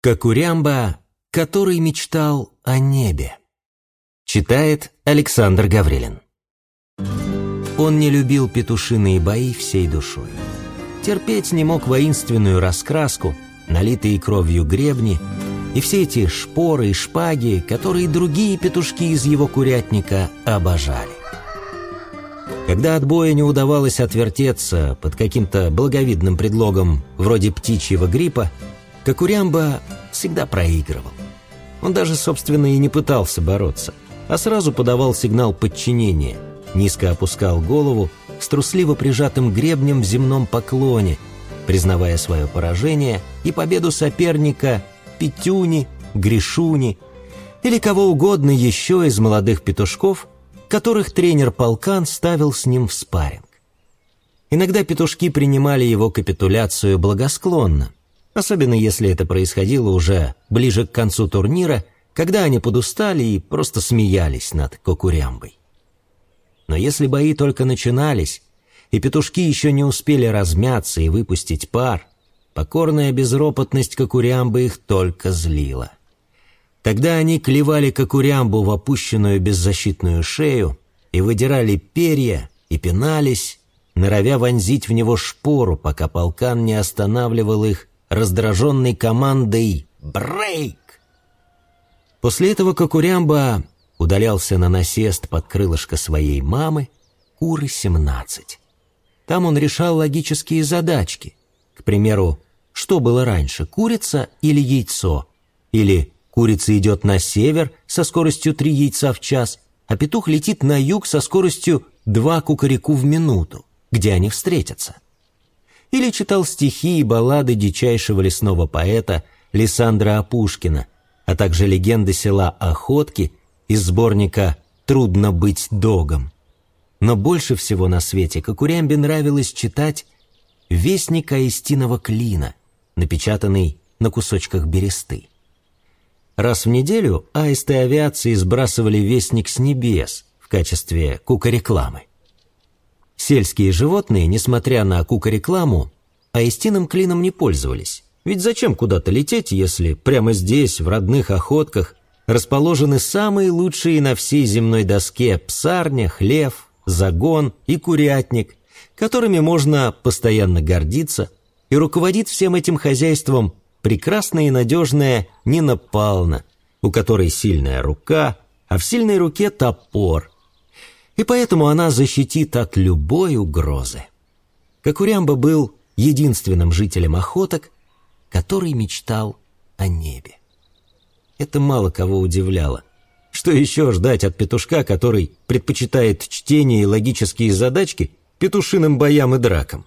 Кокурямба, который мечтал о небе. Читает Александр Гаврилин. Он не любил петушиные бои всей душой. Терпеть не мог воинственную раскраску, налитые кровью гребни и все эти шпоры и шпаги, которые другие петушки из его курятника обожали. Когда от боя не удавалось отвертеться под каким-то благовидным предлогом вроде птичьего гриппа, Кокурямба всегда проигрывал. Он даже, собственно, и не пытался бороться, а сразу подавал сигнал подчинения, низко опускал голову с трусливо прижатым гребнем в земном поклоне, признавая свое поражение и победу соперника Петюни, Гришуни или кого угодно еще из молодых петушков, которых тренер Полкан ставил с ним в спарринг. Иногда петушки принимали его капитуляцию благосклонно, особенно если это происходило уже ближе к концу турнира, когда они подустали и просто смеялись над Кокурямбой. Но если бои только начинались, и петушки еще не успели размяться и выпустить пар, покорная безропотность Кокурямбы их только злила. Тогда они клевали Кокурямбу в опущенную беззащитную шею и выдирали перья и пинались, норовя вонзить в него шпору, пока полкан не останавливал их раздраженной командой «Брейк!». После этого Кокурямба удалялся на насест под крылышко своей мамы Куры-17. Там он решал логические задачки. К примеру, что было раньше, курица или яйцо? Или курица идет на север со скоростью 3 яйца в час, а петух летит на юг со скоростью 2 кукареку в минуту, где они встретятся? Или читал стихи и баллады дичайшего лесного поэта Лиссандра Апушкина, а также легенды села Охотки из сборника «Трудно быть догом». Но больше всего на свете Кокурямбе нравилось читать «Вестник Аистиного клина», напечатанный на кусочках бересты. Раз в неделю аисты авиации сбрасывали вестник с небес в качестве кука-рекламы. Сельские животные, несмотря на кука-рекламу, аистиным клином не пользовались. Ведь зачем куда-то лететь, если прямо здесь, в родных охотках, расположены самые лучшие на всей земной доске псарня, хлев, загон и курятник, которыми можно постоянно гордиться, и руководит всем этим хозяйством прекрасная и надежная Нина Павловна, у которой сильная рука, а в сильной руке топор – и поэтому она защитит от любой угрозы. Кокурямба был единственным жителем охоток, который мечтал о небе. Это мало кого удивляло. Что еще ждать от петушка, который предпочитает чтение и логические задачки петушиным боям и дракам?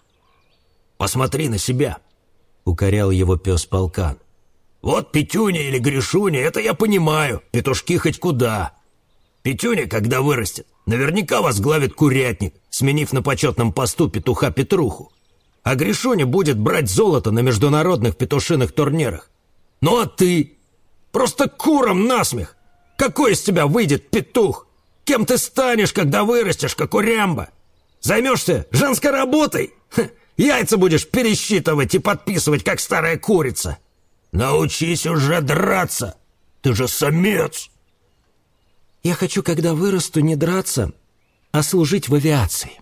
«Посмотри на себя!» — укорял его пес полкан. «Вот Петюня или Гришуня, это я понимаю, петушки хоть куда. Петюня, когда вырастет, наверняка возглавит курятник, сменив на почетном посту петуха Петруху. А Гришуня будет брать золото на международных петушиных турнирах. Ну а ты? Просто куром насмех! Какой из тебя выйдет петух? Кем ты станешь, когда вырастешь, как урямба? Займешься женской работой? Ха, яйца будешь пересчитывать и подписывать, как старая курица. Научись уже драться. Ты же самец. Я хочу, когда вырасту, не драться, а служить в авиации»,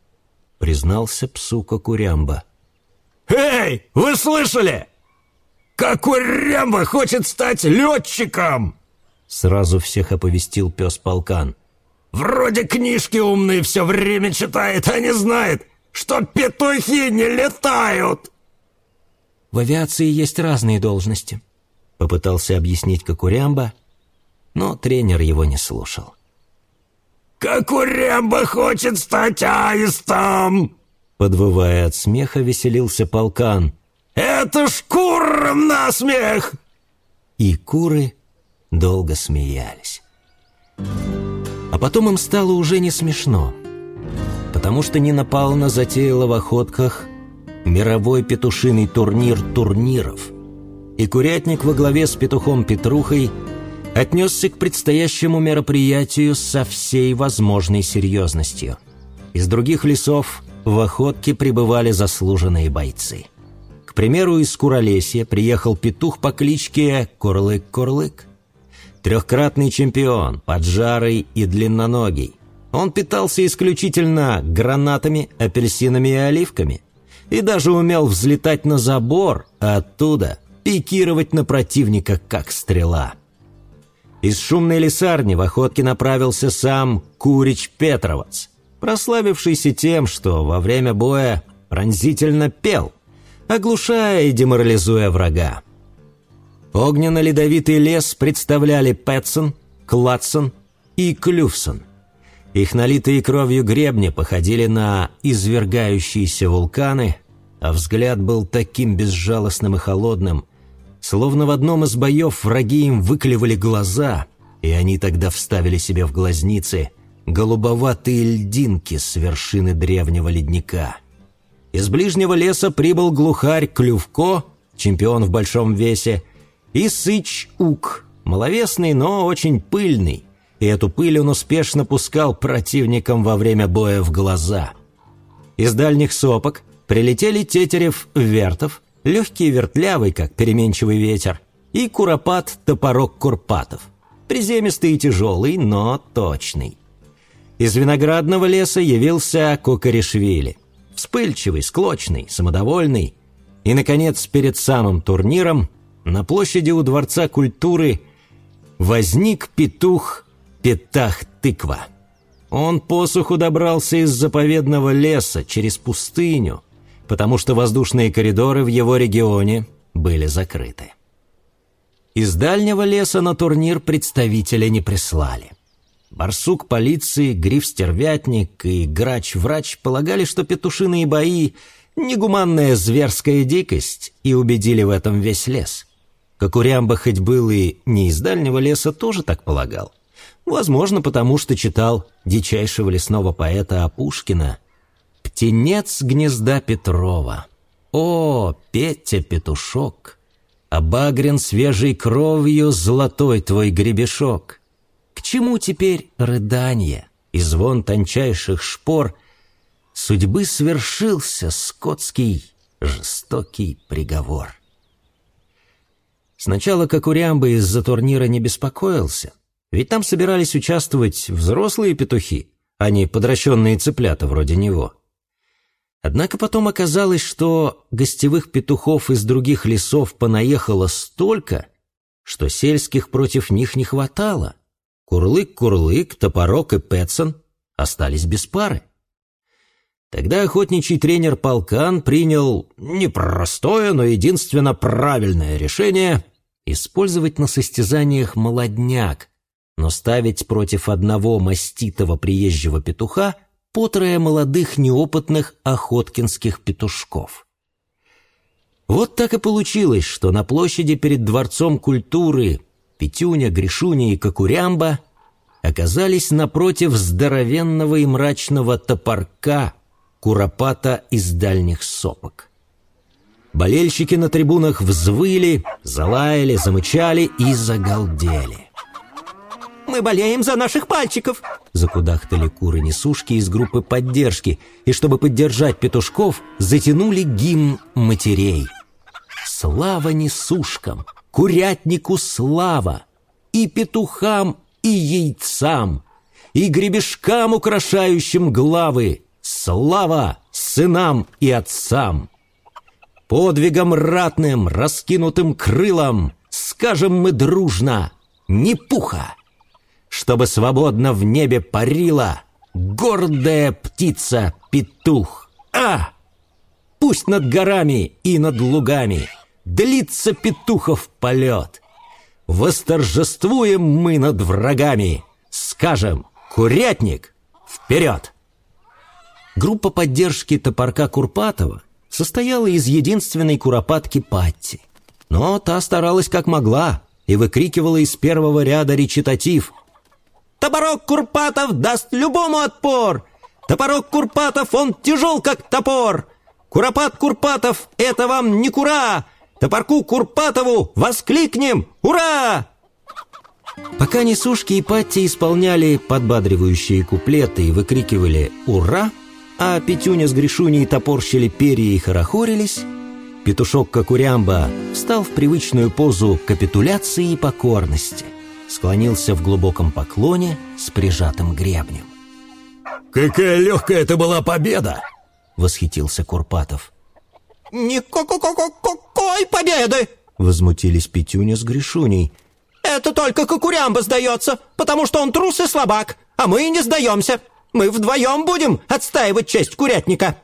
— признался псу Кокурямба. «Эй, вы слышали? Кокурямба хочет стать летчиком!» Сразу всех оповестил пес полкан. «Вроде книжки умные все время читает, а не знает, что петухи не летают!» «В авиации есть разные должности», — попытался объяснить Кокурямба, но тренер его не слушал. «Как у Рембо хочет стать аистом!» Подвывая от смеха, веселился полкан. «Это ж курам насмех!» И куры долго смеялись. А потом им стало уже не смешно, потому что Нина Павловна затеяла в охотках мировой петушиный турнир турниров, и курятник во главе с петухом Петрухой – отнесся к предстоящему мероприятию со всей возможной серьезностью. Из других лесов в охотке пребывали заслуженные бойцы. К примеру, из Куролесья приехал петух по кличке Курлык-Курлык. Трехкратный чемпион, поджарый и длинноногий. Он питался исключительно гранатами, апельсинами и оливками. И даже умел взлетать на забор, а оттуда пикировать на противника, как стрела. Из шумной лесарни в охотке направился сам Курич Петровец, прославившийся тем, что во время боя пронзительно пел, оглушая и деморализуя врага. Огненно-ледовитый лес представляли Пэтсон, Клатсон и Клювсон. Их налитые кровью гребни походили на извергающиеся вулканы, а взгляд был таким безжалостным и холодным, словно в одном из боев враги им выклевали глаза, и они тогда вставили себе в глазницы голубоватые льдинки с вершины древнего ледника. Из ближнего леса прибыл глухарь Клювко, чемпион в большом весе, и Сыч-Ук, маловесный, но очень пыльный, и эту пыль он успешно пускал противникам во время боя в глаза. Из дальних сопок прилетели Тетерев-Вертов, легкий вертлявый, как переменчивый ветер, и Куропат-Топорок Курпатов, приземистый и тяжелый, но точный. Из виноградного леса явился Кокаришвили, вспыльчивый, склочный, самодовольный, и, наконец, перед самым турниром на площади у Дворца культуры возник петух Петах-Тыква. Он посуху добрался из заповедного леса через пустыню, потому что воздушные коридоры в его регионе были закрыты. Из дальнего леса на турнир представителя не прислали. Барсук полиции, гриф-стервятник и грач-врач полагали, что петушиные бои — негуманная зверская дикость, и убедили в этом весь лес. Кокурямба хоть был и не из дальнего леса, тоже так полагал. Возможно, потому что читал дичайшего лесного поэта Апушкина «Птенец гнезда Петрова». О, Петя Петушок, обагрен свежей кровью золотой твой гребешок. К чему теперь рыдание и звон тончайших шпор? Судьбы свершился скотский жестокий приговор. Сначала Кокурямба из-за турнира не беспокоился, ведь там собирались участвовать взрослые петухи, а не подращенные цыплята вроде него. Однако потом оказалось, что гостевых петухов из других лесов понаехало столько, что сельских против них не хватало. Курлык-Курлык, Топорок и Пэтсон остались без пары. Тогда охотничий тренер Полкан принял непростое, но единственно правильное решение использовать на состязаниях молодняк, но ставить против одного маститого приезжего петуха по молодых неопытных охоткинских петушков. Вот так и получилось, что на площади перед Дворцом культуры Петюня, Гришуня и Кокурямба оказались напротив здоровенного и мрачного топорка Куропата из дальних сопок. Болельщики на трибунах взвыли, залаяли, замычали и загалдели. «Мы болеем за наших пальчиков!» Закудахтали куры-несушки из группы поддержки, и чтобы поддержать петушков, затянули гимн матерей. «Слава несушкам! Курятнику слава! И петухам, и яйцам! И гребешкам, украшающим главы! Слава сынам и отцам!» Подвигом ратным, раскинутым крылом Скажем мы дружно «Не пуха!» Чтобы свободно в небе парила Гордая птица-петух А! Пусть над горами и над лугами Длится петухов полет Восторжествуем мы над врагами Скажем «Курятник, вперед!» Группа поддержки топорка Курпатова состояла из единственной куропатки Патти. Но та старалась как могла и выкрикивала из первого ряда речитатив. «Топорок Курпатов даст любому отпор! Топорок Курпатов, он тяжел, как топор! Куропат Курпатов, это вам не кура! Топорку Курпатову воскликнем «Ура!» Пока несушки и Патти исполняли подбадривающие куплеты и выкрикивали «Ура!», а Петюня с Гришуней топорщили перья и хорохорились, Петушок Кокурямба встал в привычную позу капитуляции и покорности, склонился в глубоком поклоне с прижатым гребнем. «Какая легкая это была победа!» — восхитился Курпатов. «Никакой победы!» — возмутились Петюня с Гришуней. «Это только Кокурямба сдается, потому что он трус и слабак, а мы не сдаемся. Мы вдвоем будем отстаивать честь курятника».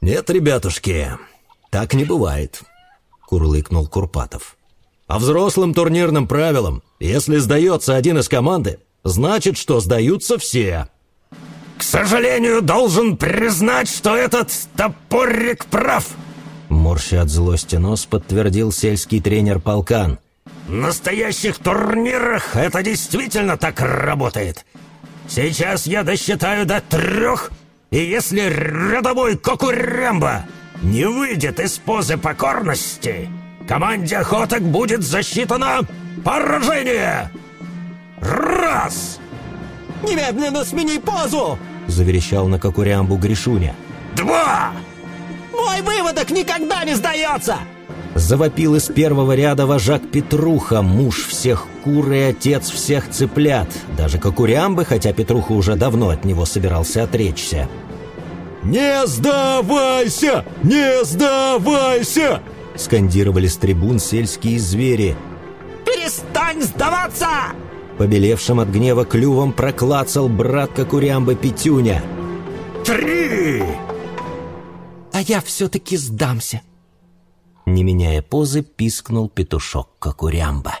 «Нет, ребятушки, так не бывает», — курлыкнул Курпатов. «По взрослым турнирным правилам, если сдается один из команды, значит, что сдаются все». «К сожалению, должен признать, что этот топорик прав», Морща от злости нос подтвердил сельский тренер Полкан. «В настоящих турнирах это действительно так работает. Сейчас я досчитаю до трех и если рядовой Кокурямба не выйдет из позы покорности, команде охоток будет засчитано поражение. Раз! Немедленно смени позу! Заверещал на Кокурямбу Гришуня. Два! Мой выводок никогда не сдается! Завопил из первого ряда вожак Петруха, муж всех кур и отец всех цыплят. Даже Кокурямбы, хотя Петруха уже давно от него собирался отречься. «Не сдавайся! Не сдавайся!» Скандировали с трибун сельские звери. «Перестань сдаваться!» Побелевшим от гнева клювом проклацал брат Кокурямбы Петюня. «Три!» «А я все-таки сдамся!» Не меняя позы, пискнул петушок Кокурямба.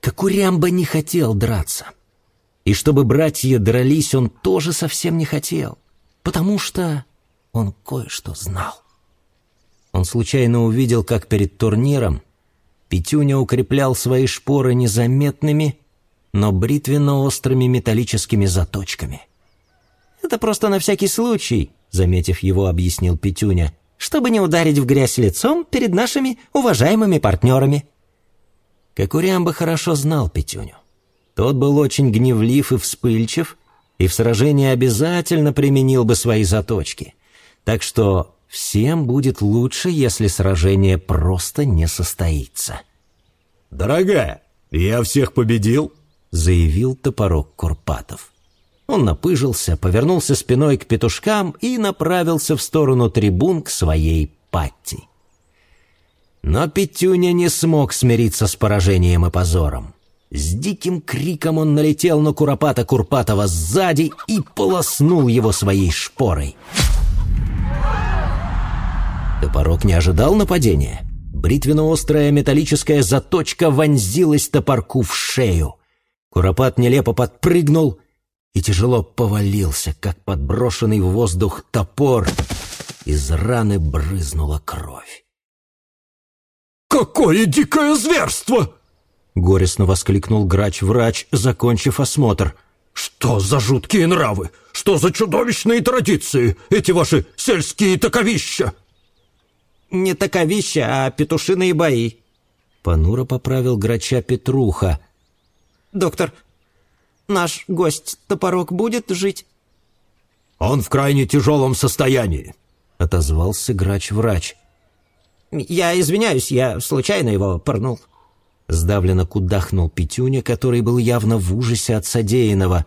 Кокурямба не хотел драться. И чтобы братья дрались, он тоже совсем не хотел, потому что он кое-что знал. Он случайно увидел, как перед турниром Петюня укреплял свои шпоры незаметными, но бритвенно-острыми металлическими заточками. «Это просто на всякий случай», — заметив его, объяснил Петюня чтобы не ударить в грязь лицом перед нашими уважаемыми партнерами. Кокурямба хорошо знал Петюню. Тот был очень гневлив и вспыльчив, и в сражении обязательно применил бы свои заточки. Так что всем будет лучше, если сражение просто не состоится. «Дорогая, я всех победил», — заявил топорок Курпатов. Он напыжился, повернулся спиной к петушкам и направился в сторону трибун к своей патти. Но Петюня не смог смириться с поражением и позором. С диким криком он налетел на Куропата Курпатова сзади и полоснул его своей шпорой. Топорок не ожидал нападения. Бритвенно-острая металлическая заточка вонзилась топорку в шею. Куропат нелепо подпрыгнул и тяжело повалился, как подброшенный в воздух топор. Из раны брызнула кровь. «Какое дикое зверство!» Горестно воскликнул грач-врач, закончив осмотр. «Что за жуткие нравы? Что за чудовищные традиции? Эти ваши сельские таковища!» «Не таковища, а петушиные бои», — понуро поправил грача Петруха. «Доктор, Наш гость Топорок будет жить?» «Он в крайне тяжелом состоянии», — отозвался грач-врач. «Я извиняюсь, я случайно его порнул». Сдавленно кудахнул Петюня, который был явно в ужасе от содеянного.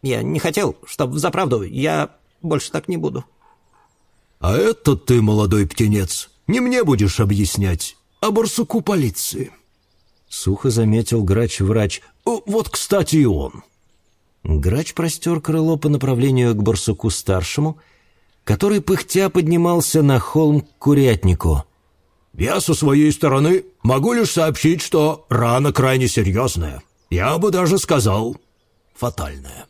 «Я не хотел, чтоб взаправду, я больше так не буду». «А это ты, молодой птенец, не мне будешь объяснять, а барсуку полиции». Сухо заметил грач-врач. «Вот, кстати, и он». Грач простер крыло по направлению к барсуку-старшему, который пыхтя поднимался на холм к курятнику. «Я со своей стороны могу лишь сообщить, что рана крайне серьезная. Я бы даже сказал, фатальная».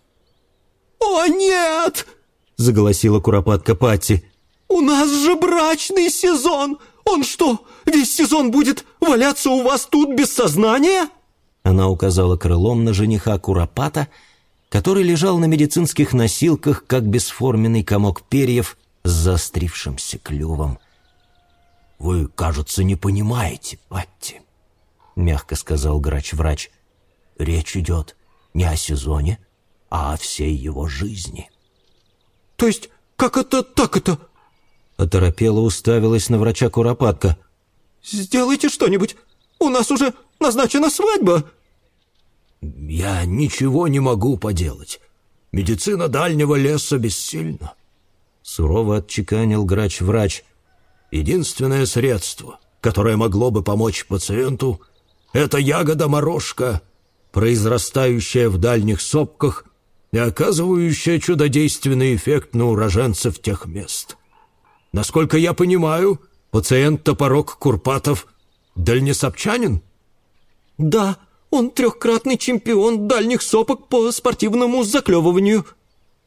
«О, нет!» — заголосила куропатка Патти. «У нас же брачный сезон! Он что, весь сезон будет валяться у вас тут без сознания?» Она указала крылом на жениха Куропата, который лежал на медицинских носилках, как бесформенный комок перьев с заострившимся клювом. «Вы, кажется, не понимаете, Патти», — мягко сказал грач-врач. «Речь идет не о сезоне, а о всей его жизни». «То есть как это так это? Оторопела уставилась на врача Куропатка. «Сделайте что-нибудь! У нас уже назначена свадьба!» «Я ничего не могу поделать. Медицина дальнего леса бессильна», — сурово отчеканил грач-врач. «Единственное средство, которое могло бы помочь пациенту, это ягода-морожка, произрастающая в дальних сопках и оказывающая чудодейственный эффект на уроженцев тех мест. Насколько я понимаю, пациент Топорок Курпатов дальнесопчанин?» «Да, он трехкратный чемпион дальних сопок по спортивному заклевыванию».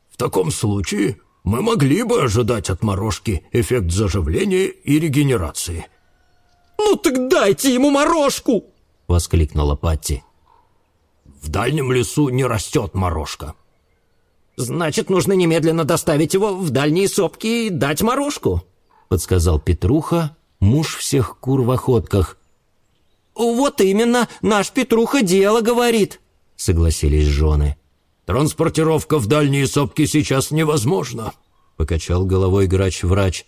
«В таком случае мы могли бы ожидать от морожки эффект заживления и регенерации». «Ну так дайте ему морожку!» — воскликнула Патти. «В дальнем лесу не растет морожка». «Значит, нужно немедленно доставить его в дальние сопки и дать морожку», — подсказал Петруха, муж всех кур в охотках. «Вот именно, наш Петруха дело говорит», — согласились жены. «Транспортировка в дальние сопки сейчас невозможна», — покачал головой грач-врач.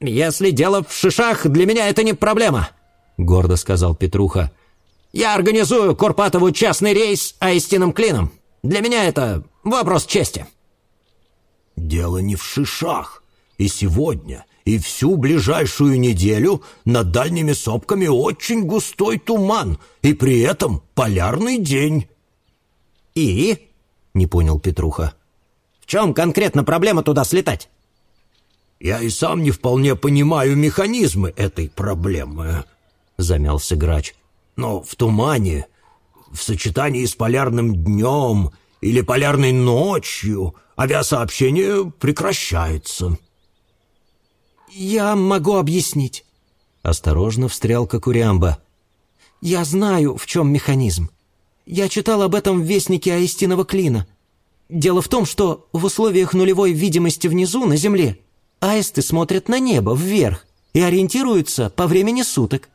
«Если дело в шишах, для меня это не проблема», — гордо сказал Петруха. «Я организую Курпатову частный рейс аистиным клином. Для меня это вопрос чести». «Дело не в шишах. И сегодня, и всю ближайшую неделю над дальними сопками очень густой туман, и при этом полярный день». «И?» — не понял Петруха. «В чем конкретно проблема туда слетать?» «Я и сам не вполне понимаю механизмы этой проблемы», — замялся грач. «Но в тумане, в сочетании с полярным днем или полярной ночью авиасообщение прекращается». «Я могу объяснить», — осторожно встрял Кокурямба. «Я знаю, в чем механизм. Я читал об этом в Вестнике Аистиного Клина. Дело в том, что в условиях нулевой видимости внизу, на Земле, аисты смотрят на небо, вверх, и ориентируются по времени суток.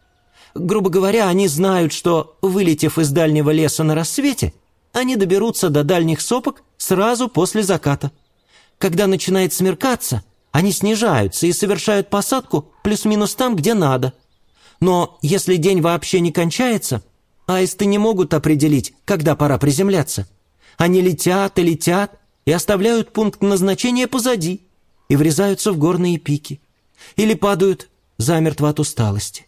Грубо говоря, они знают, что, вылетев из дальнего леса на рассвете, они доберутся до дальних сопок сразу после заката. Когда начинает смеркаться, они снижаются и совершают посадку плюс-минус там, где надо. Но если день вообще не кончается, аисты не могут определить, когда пора приземляться. Они летят и летят и оставляют пункт назначения позади и врезаются в горные пики. Или падают замертво от усталости.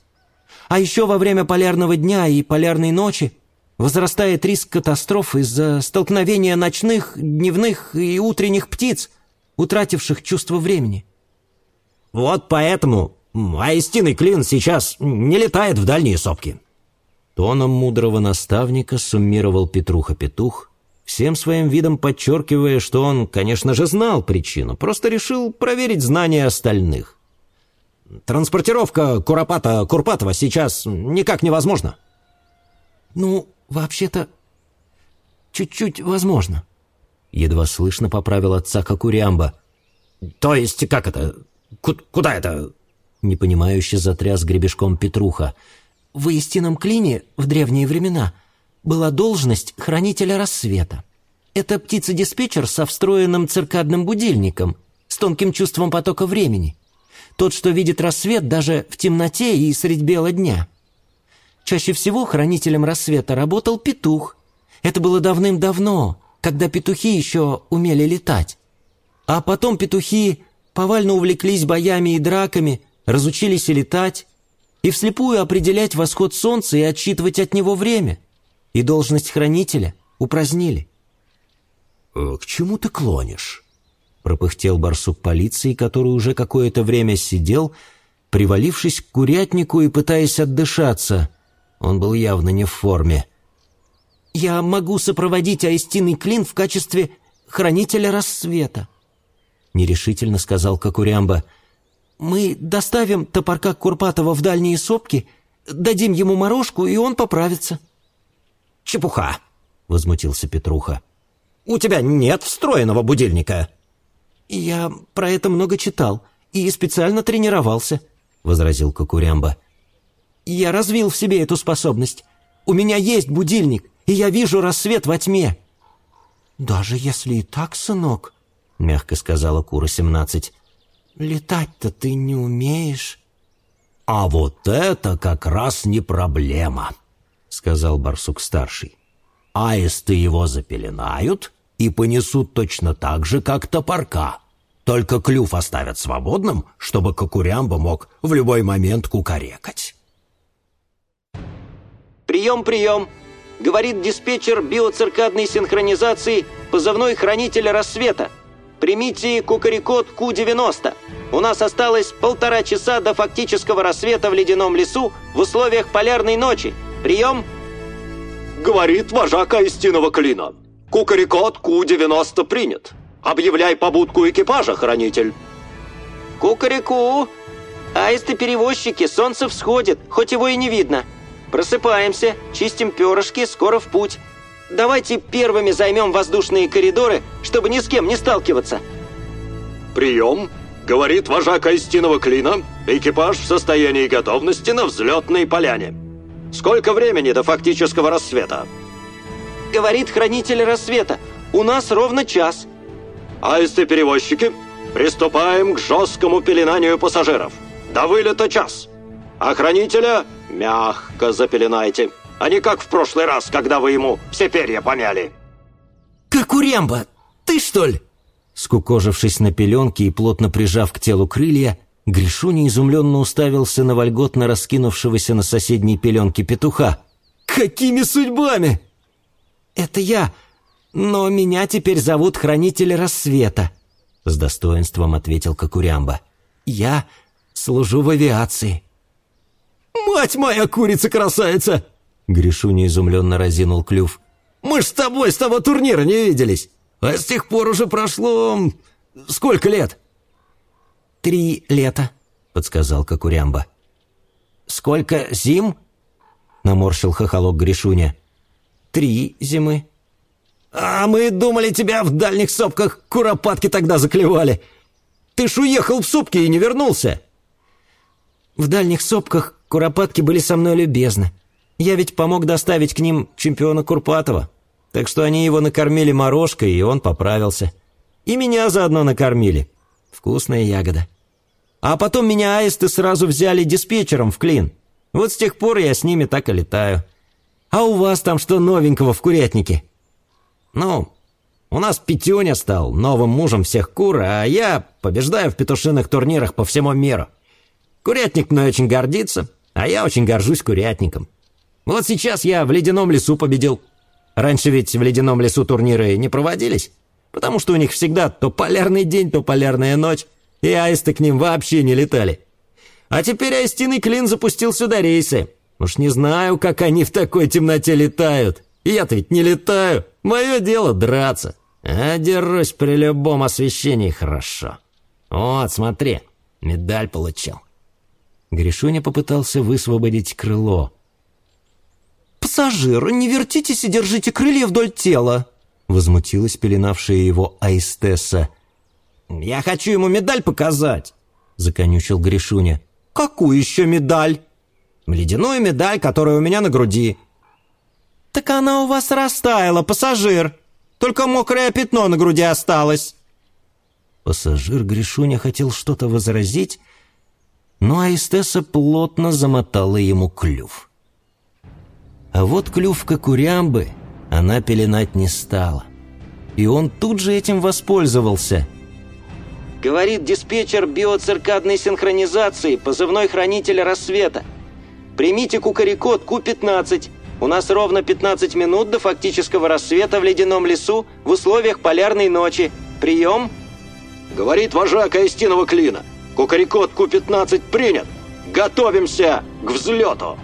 А еще во время полярного дня и полярной ночи возрастает риск катастроф из-за столкновения ночных, дневных и утренних птиц, утративших чувство времени. «Вот поэтому Аистиный клин сейчас не летает в дальние сопки». Тоном мудрого наставника суммировал Петруха-петух, всем своим видом подчеркивая, что он, конечно же, знал причину, просто решил проверить знания остальных. «Транспортировка Куропата Курпатова сейчас никак невозможна». «Ну, вообще-то, чуть-чуть возможно», Едва слышно поправил отца Кокурямба. «То есть, как это? Куда это?» Непонимающе затряс гребешком Петруха. «В истинном клине в древние времена была должность хранителя рассвета. Это птица-диспетчер со встроенным циркадным будильником, с тонким чувством потока времени. Тот, что видит рассвет даже в темноте и средь бела дня. Чаще всего хранителем рассвета работал петух. Это было давным-давно, когда петухи еще умели летать. А потом петухи повально увлеклись боями и драками, разучились летать, и вслепую определять восход солнца и отсчитывать от него время. И должность хранителя упразднили. «Э, «К чему ты клонишь?» пропыхтел барсук полиции, который уже какое-то время сидел, привалившись к курятнику и пытаясь отдышаться. Он был явно не в форме. Я могу сопроводить Аистиный Клин в качестве хранителя рассвета», — нерешительно сказал Кокурямба. «Мы доставим топорка Курпатова в дальние сопки, дадим ему морожку, и он поправится». «Чепуха!» — возмутился Петруха. «У тебя нет встроенного будильника». «Я про это много читал и специально тренировался», — возразил Кокурямба. «Я развил в себе эту способность. У меня есть будильник, и я вижу рассвет во тьме». «Даже если и так, сынок», — мягко сказала Кура-17, Летать-то ты не умеешь. А вот это как раз не проблема, сказал барсук-старший. Аисты его запеленают и понесут точно так же, как топорка. Только клюв оставят свободным, чтобы Кокурямба мог в любой момент кукарекать. «Прием, прием!» — говорит диспетчер биоциркадной синхронизации позывной «Хранитель рассвета». Примите кукарекод Q90. У нас осталось полтора часа до фактического рассвета в ледяном лесу в условиях полярной ночи. Прием!» Говорит вожак истинного клина. Кукарекод Q90 принят. Объявляй побудку экипажа, хранитель. Кукареку! Аисты-перевозчики, солнце всходит, хоть его и не видно. Просыпаемся, чистим перышки, скоро в путь. Давайте первыми займем воздушные коридоры, чтобы ни с кем не сталкиваться. Прием. Говорит вожак истинного клина. Экипаж в состоянии готовности на взлетной поляне. Сколько времени до фактического рассвета? Говорит хранитель рассвета. У нас ровно час. Аисты-перевозчики, приступаем к жесткому пеленанию пассажиров. До вылета час. Охранителя мягко запеленайте, а не как в прошлый раз, когда вы ему все перья помяли. Рембо, ты что ли? Скукожившись на пеленке и плотно прижав к телу крылья, Гришуня изумленно уставился на вольготно раскинувшегося на соседней пеленке петуха. «Какими судьбами?» «Это я, но меня теперь зовут Хранитель Рассвета», — с достоинством ответил Кокурямба. «Я служу в авиации». «Мать моя курица-красавица!» Гришуня изумленно разинул клюв. «Мы ж с тобой с того турнира не виделись, а с тех пор уже прошло... сколько лет?» «Три лета», — подсказал Кокурямба. «Сколько зим?» — наморщил хохолок Гришуня. «Три зимы». «А мы думали, тебя в дальних сопках куропатки тогда заклевали. Ты ж уехал в сопки и не вернулся». «В дальних сопках куропатки были со мной любезны. Я ведь помог доставить к ним чемпиона Курпатова. Так что они его накормили морожкой, и он поправился. И меня заодно накормили. Вкусная ягода. А потом меня аисты сразу взяли диспетчером в клин. Вот с тех пор я с ними так и летаю. А у вас там что новенького в курятнике?» Ну, у нас Петюня стал новым мужем всех кур, а я побеждаю в петушиных турнирах по всему миру. Курятник мной очень гордится, а я очень горжусь курятником. Вот сейчас я в ледяном лесу победил. Раньше ведь в ледяном лесу турниры не проводились, потому что у них всегда то полярный день, то полярная ночь, и аисты к ним вообще не летали. А теперь аистиный клин запустил сюда рейсы. Уж не знаю, как они в такой темноте летают. Я-то ведь не летаю. Мое дело драться. А дерусь при любом освещении хорошо. Вот, смотри, медаль получил. Гришуня попытался высвободить крыло. «Пассажир, не вертитесь и держите крылья вдоль тела!» Возмутилась пеленавшая его Аистесса. «Я хочу ему медаль показать!» Законючил Гришуня. «Какую еще медаль?» «Ледяную медаль, которая у меня на груди. «Так она у вас растаяла, пассажир. Только мокрое пятно на груди осталось». Пассажир Гришуня хотел что-то возразить, но Аистеса плотно замотала ему клюв. А вот клюв Кокурямбы она пеленать не стала. И он тут же этим воспользовался. Говорит диспетчер биоциркадной синхронизации, позывной хранитель рассвета. Примите кукарекод Q-15 у нас ровно 15 минут до фактического рассвета в ледяном лесу в условиях полярной ночи. Прием?» Говорит вожак Аистинова клина. Кукарекот Ку-15 принят. Готовимся к взлету.